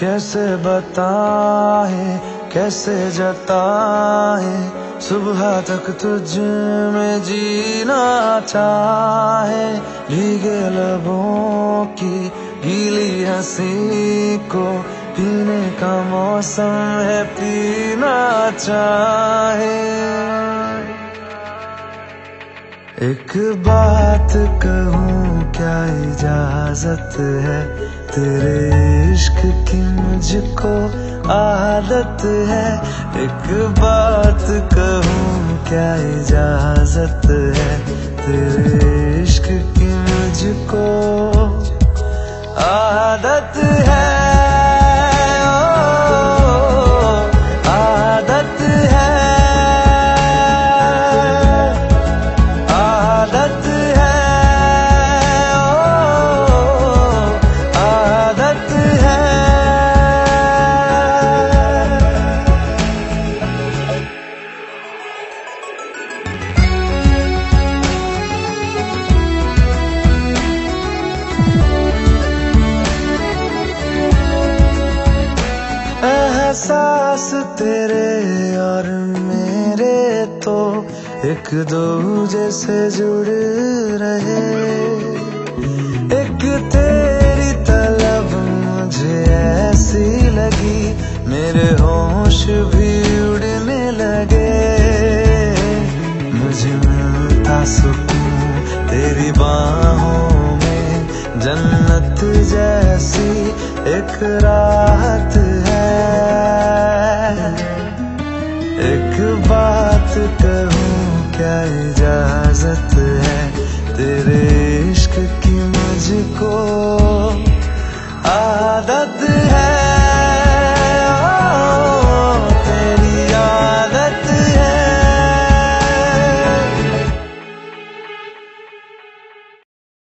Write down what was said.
कैसे बताए, कैसे जताए, सुबह तक तुझ में जीना चाहे, भीगे लबों की गीली हँसी को पीने का मौसम है, पीना चाहे। एक बात कहूँ, क्या इजाज़त है। तेरे इश्क की मुझको आदत है। एक बात कहूँ, क्या इजाज़त है? तेरे इश्क की मुझको आदत है। तेरे और मेरे तो एक दूजे से जुड़ रहे। एक तेरी तलब मुझे ऐसी लगी, मेरे होश भी उड़ने लगे। मुझे मिलता सुकून तेरी बाहों में, जन्नत जैसी एक राहत एक बात कहूँ क्या इजाज़त